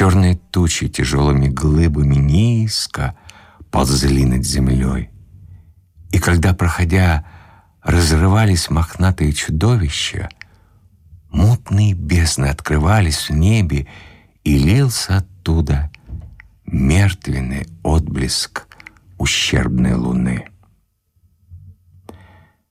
Черные тучи тяжелыми глыбами низко ползли над землей. И когда, проходя, разрывались мохнатые чудовища, мутные бездны открывались в небе, и лился оттуда мертвенный отблеск ущербной луны.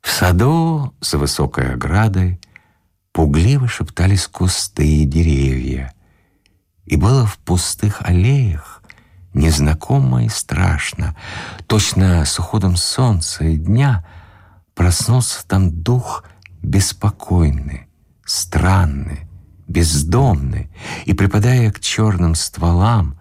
В саду за высокой оградой пугливо шептались кусты и деревья, и было в пустых аллеях незнакомо и страшно. Точно с уходом солнца и дня проснулся там дух беспокойный, странный, бездомный, и, припадая к черным стволам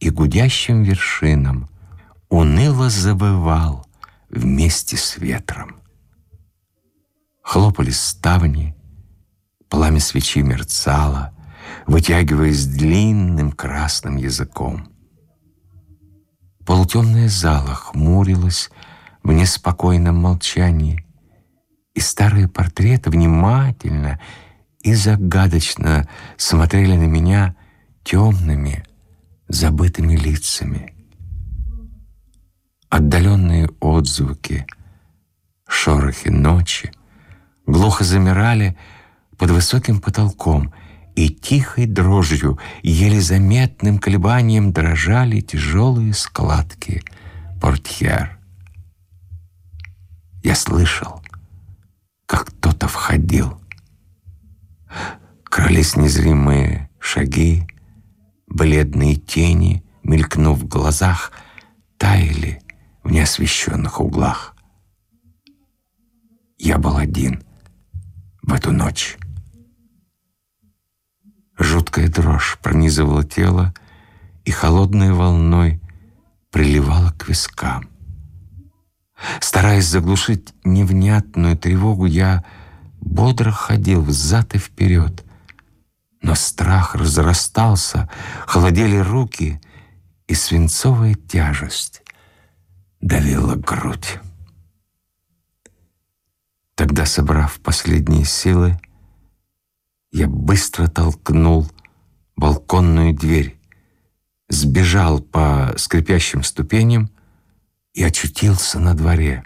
и гудящим вершинам, уныло забывал вместе с ветром. Хлопали ставни, пламя свечи мерцало, вытягиваясь длинным красным языком. Полутемная зала хмурилась в неспокойном молчании, и старые портреты внимательно и загадочно смотрели на меня темными, забытыми лицами. Отдаленные отзвуки, шорохи ночи глухо замирали под высоким потолком — и тихой дрожью, еле заметным колебанием дрожали тяжелые складки портьер. Я слышал, как кто-то входил. Крались незримые шаги, бледные тени, мелькнув в глазах, таяли в неосвещенных углах. Я был один в эту ночь. Жуткая дрожь пронизывала тело и холодной волной приливала к вискам. Стараясь заглушить невнятную тревогу, я бодро ходил взад и вперед. Но страх разрастался, холодели руки, и свинцовая тяжесть давила грудь. Тогда, собрав последние силы, я быстро толкнул балконную дверь, сбежал по скрипящим ступеням и очутился на дворе.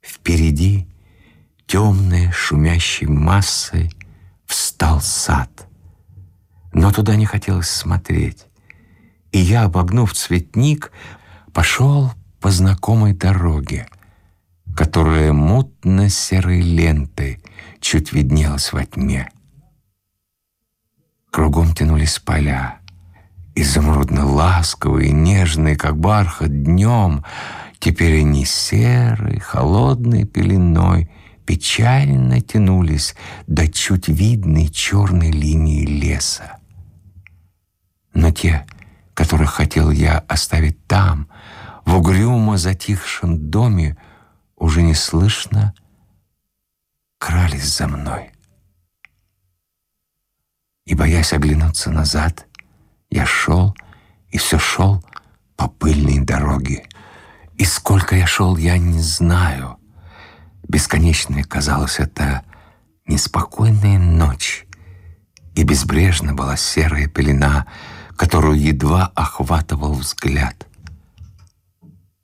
Впереди темной шумящей массой встал сад. Но туда не хотелось смотреть. И я, обогнув цветник, пошел по знакомой дороге, которая мутно-серой лентой чуть виднелась во тьме. Кругом тянулись поля, изумрудно-ласковые, нежные, как бархат, днем, теперь они серой, холодной пеленой печально тянулись до чуть видной черной линии леса. Но те, которых хотел я оставить там, в угрюмо затихшем доме, уже не слышно крались за мной. И, боясь оглянуться назад, я шел и все шел по пыльной дороге. И сколько я шел, я не знаю. Бесконечной казалась это неспокойная ночь, и безбрежно была серая пелена, которую едва охватывал взгляд.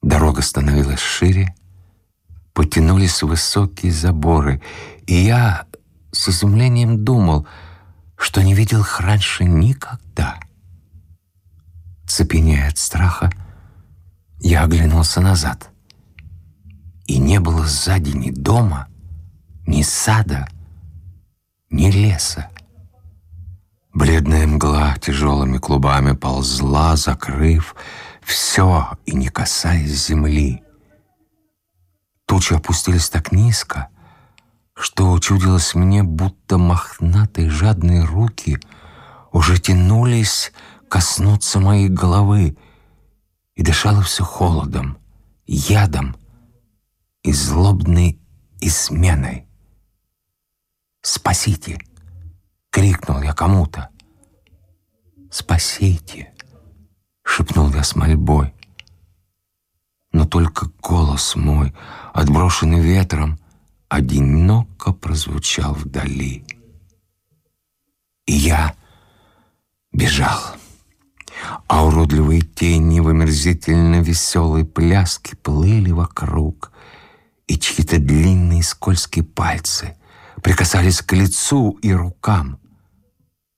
Дорога становилась шире, потянулись высокие заборы, и я с изумлением думал, что не видел их раньше никогда. Цепенея от страха, я оглянулся назад. И не было сзади ни дома, ни сада, ни леса. Бледная мгла тяжелыми клубами ползла, закрыв все и не касаясь земли. Тучи опустились так низко, что чудилось мне, будто мохнатые жадные руки уже тянулись коснуться моей головы, и дышало все холодом, ядом и злобной изменой. «Спасите!» — крикнул я кому-то. «Спасите!» — шепнул я с мольбой. Но только голос мой, отброшенный ветром, одиноко прозвучал вдали. И я бежал. А уродливые тени в омерзительно веселой пляске плыли вокруг, и чьи-то длинные скользкие пальцы прикасались к лицу и рукам.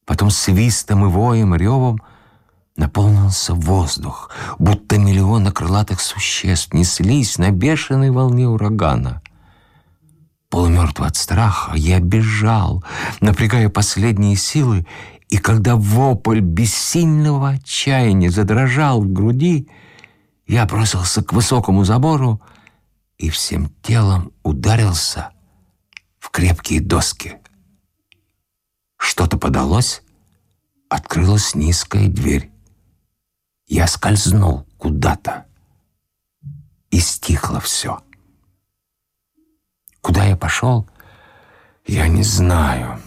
Потом свистом и воем, ревом наполнился воздух, будто миллионы крылатых существ неслись на бешеной волне урагана. Полумертвый от страха, я бежал, напрягая последние силы, и когда вопль бессильного отчаяния задрожал в груди, я бросился к высокому забору и всем телом ударился в крепкие доски. Что-то подалось, открылась низкая дверь. Я скользнул куда-то, и стихло все. Куда я пошел, я не знаю.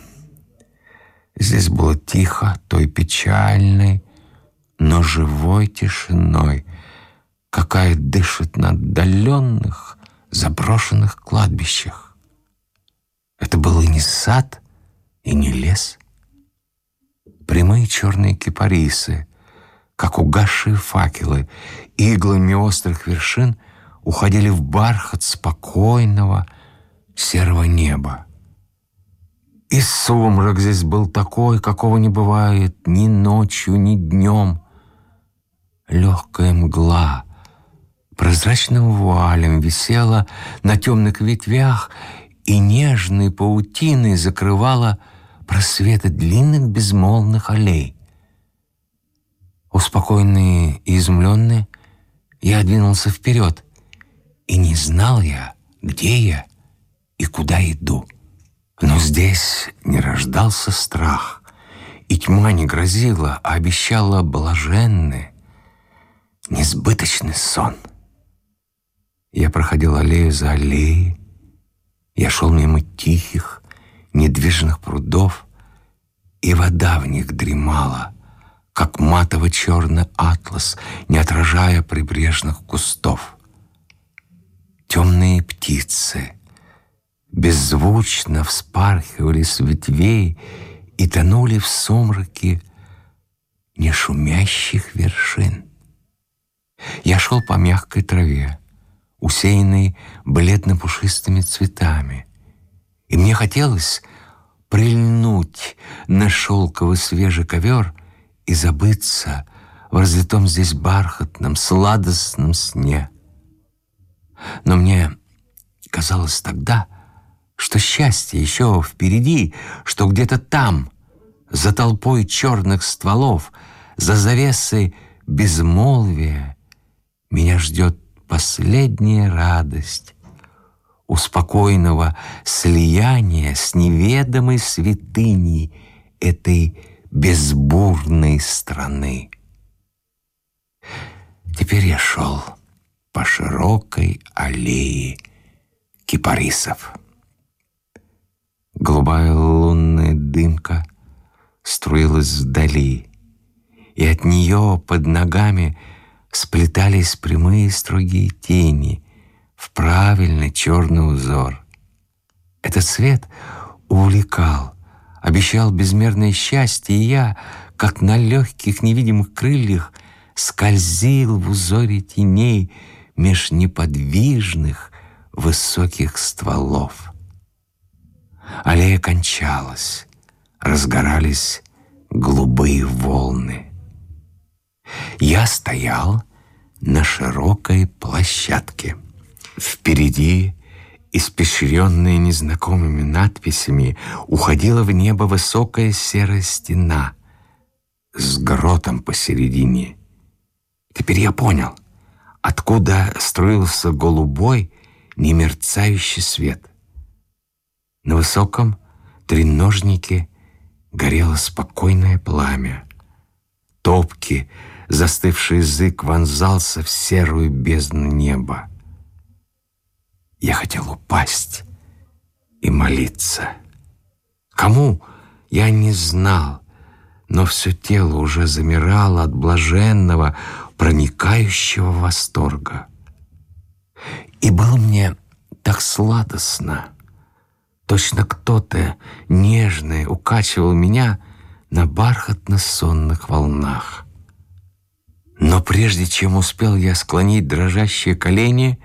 Здесь было тихо, той печальной, но живой тишиной, какая дышит на отдаленных, заброшенных кладбищах. Это был и не сад, и не лес. Прямые черные кипарисы, как угасшие факелы, иглами острых вершин уходили в бархат спокойного, серого неба. И сумрак здесь был такой, какого не бывает ни ночью, ни днем. Легкая мгла прозрачным вуалем висела на темных ветвях и нежной паутиной закрывала просветы длинных безмолвных аллей. Успокоенный и изумленный, я двинулся вперед, и не знал я, где я и куда иду. Но здесь не рождался страх, и тьма не грозила, а обещала блаженный, несбыточный сон. Я проходил аллею за аллеей, я шел мимо тихих, недвижных прудов, и вода в них дремала, как матово-черный атлас, не отражая прибрежных кустов. Темные птицы — беззвучно вспархивали с ветвей и тонули в сумраке нешумящих вершин. Я шел по мягкой траве, усеянной бледно-пушистыми цветами, и мне хотелось прильнуть на шелковый свежий ковер и забыться в разлитом здесь бархатном, сладостном сне. Но мне казалось тогда, что счастье еще впереди, что где-то там, за толпой черных стволов, за завесой безмолвия, меня ждет последняя радость успокойного слияния с неведомой святыней этой безбурной страны. Теперь я шел по широкой аллее кипарисов. Голубая лунная дымка струилась вдали, и от нее под ногами сплетались прямые строгие тени в правильный черный узор. Этот свет увлекал, обещал безмерное счастье, и я, как на легких невидимых крыльях, скользил в узоре теней меж неподвижных высоких стволов. Аллея кончалась, разгорались голубые волны. Я стоял на широкой площадке. Впереди, испещренная незнакомыми надписями, уходила в небо высокая серая стена с гротом посередине. Теперь я понял, откуда строился голубой, немерцающий свет — на высоком треножнике горело спокойное пламя. Топки, застывший язык вонзался в серую бездну неба. Я хотел упасть и молиться. Кому, я не знал, но все тело уже замирало от блаженного, проникающего восторга. И было мне так сладостно. Точно кто-то нежный укачивал меня на бархатно-сонных волнах. Но прежде чем успел я склонить дрожащие колени,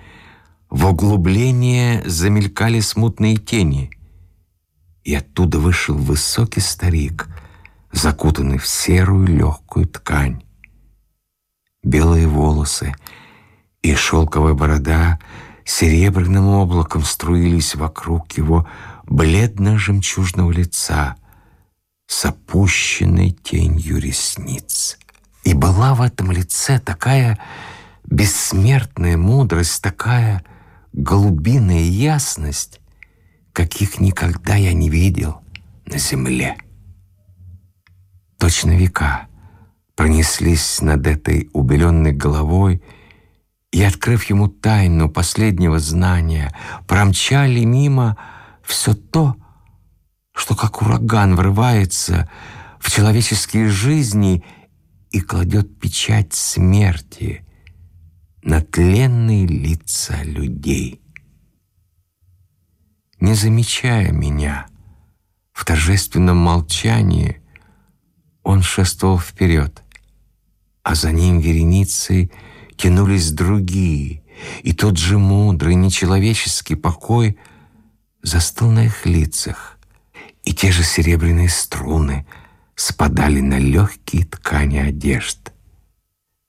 в углубление замелькали смутные тени, и оттуда вышел высокий старик, закутанный в серую легкую ткань. Белые волосы и шелковая борода серебряным облаком струились вокруг его бледно-жемчужного лица с опущенной тенью ресниц. И была в этом лице такая бессмертная мудрость, такая глубинная ясность, каких никогда я не видел на земле. Точно века пронеслись над этой убеленной головой и, открыв ему тайну последнего знания, промчали мимо все то, что как ураган врывается в человеческие жизни и кладет печать смерти на тленные лица людей. Не замечая меня, в торжественном молчании он шествовал вперед, а за ним вереницей тянулись другие, и тот же мудрый, нечеловеческий покой застыл на их лицах, и те же серебряные струны спадали на легкие ткани одежд.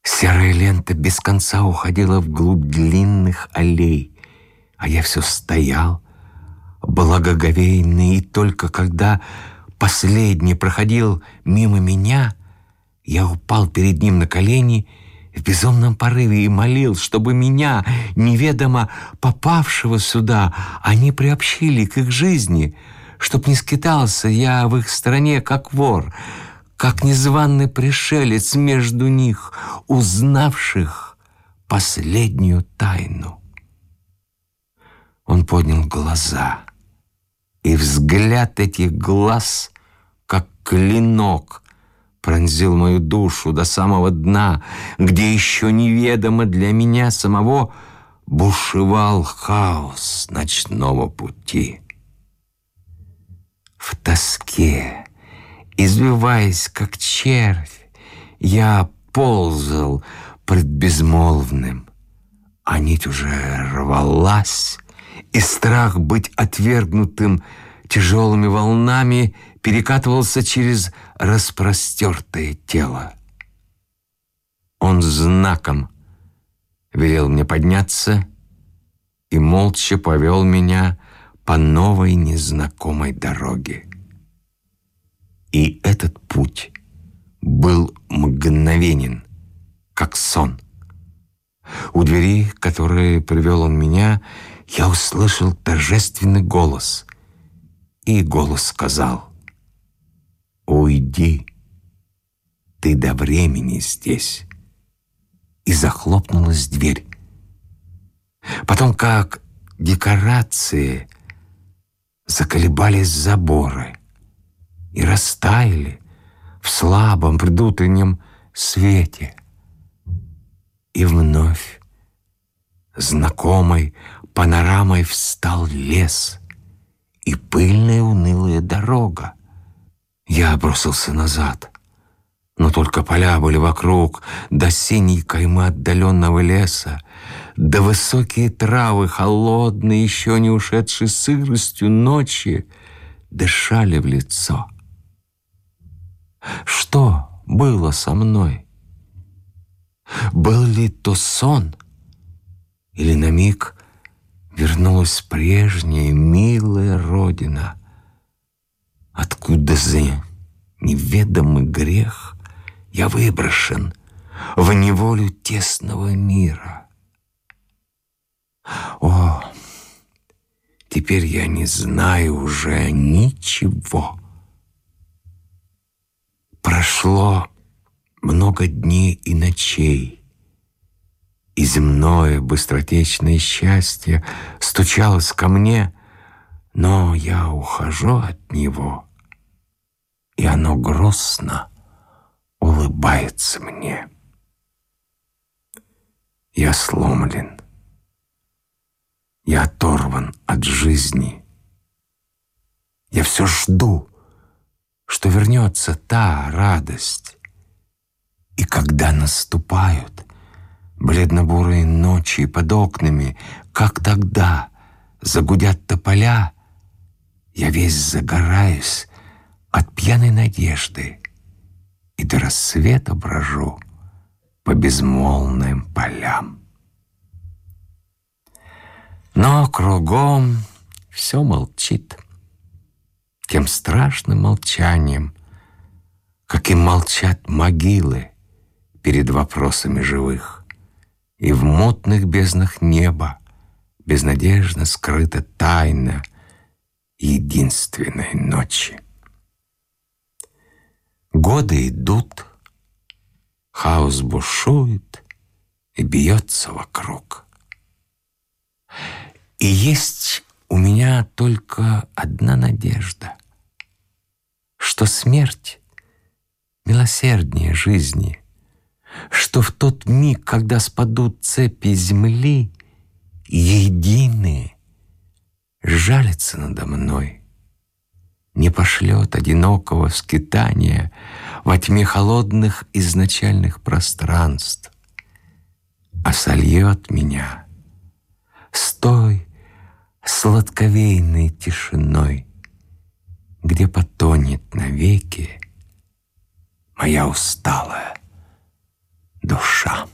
Серая лента без конца уходила вглубь длинных аллей, а я все стоял, благоговейный, и только когда последний проходил мимо меня, я упал перед ним на колени в безумном порыве и молил, чтобы меня, неведомо попавшего сюда, они приобщили к их жизни, чтоб не скитался я в их стране, как вор, как незваный пришелец между них, узнавших последнюю тайну. Он поднял глаза, и взгляд этих глаз, как клинок, пронзил мою душу до самого дна, где еще неведомо для меня самого бушевал хаос ночного пути. В тоске, извиваясь, как червь, я ползал пред безмолвным, а нить уже рвалась, и страх быть отвергнутым тяжелыми волнами перекатывался через распростертое тело. Он знаком велел мне подняться и молча повел меня по новой незнакомой дороге. И этот путь был мгновенен, как сон. У двери, которые привел он меня, я услышал торжественный голос, и голос сказал — «Уйди, ты до времени здесь». И захлопнулась дверь. Потом, как декорации, заколебались заборы и растаяли слабом предутреннем свете. И вновь знакомой панорамой встал лес и пыльная унылая дорога, я бросился назад. Но только поля были вокруг, до синей каймы отдаленного леса, до высокие травы, холодные, еще не ушедшие сыростью ночи, дышали в лицо. Что было со мной? Был ли то сон? Или на миг вернулась прежняя милая родина — Откуда за неведомый грех я выброшен в неволю тесного мира? О, теперь я не знаю уже ничего. Прошло много дней и ночей, и земное быстротечное счастье стучалось ко мне — но я ухожу от него, и оно грустно улыбается мне. Я сломлен, я оторван от жизни. Я все жду, что вернется та радость. И когда наступают бледно-бурые ночи под окнами, как тогда загудят тополя, я весь загораюсь от пьяной надежды и до рассвета брожу по безмолвным полям. Но кругом все молчит тем страшным молчанием, каким молчат могилы перед вопросами живых, и в мутных безднах неба безнадежно скрыта тайна единственной ночи. Годы идут, хаос бушует и бьется вокруг. И есть у меня только одна надежда, что смерть милосерднее жизни, что в тот миг, когда спадут цепи земли, единые жалится надо мной, не пошлет одинокого скитания во тьме холодных изначальных пространств, а сольет меня с той сладковейной тишиной, где потонет навеки моя усталая душа.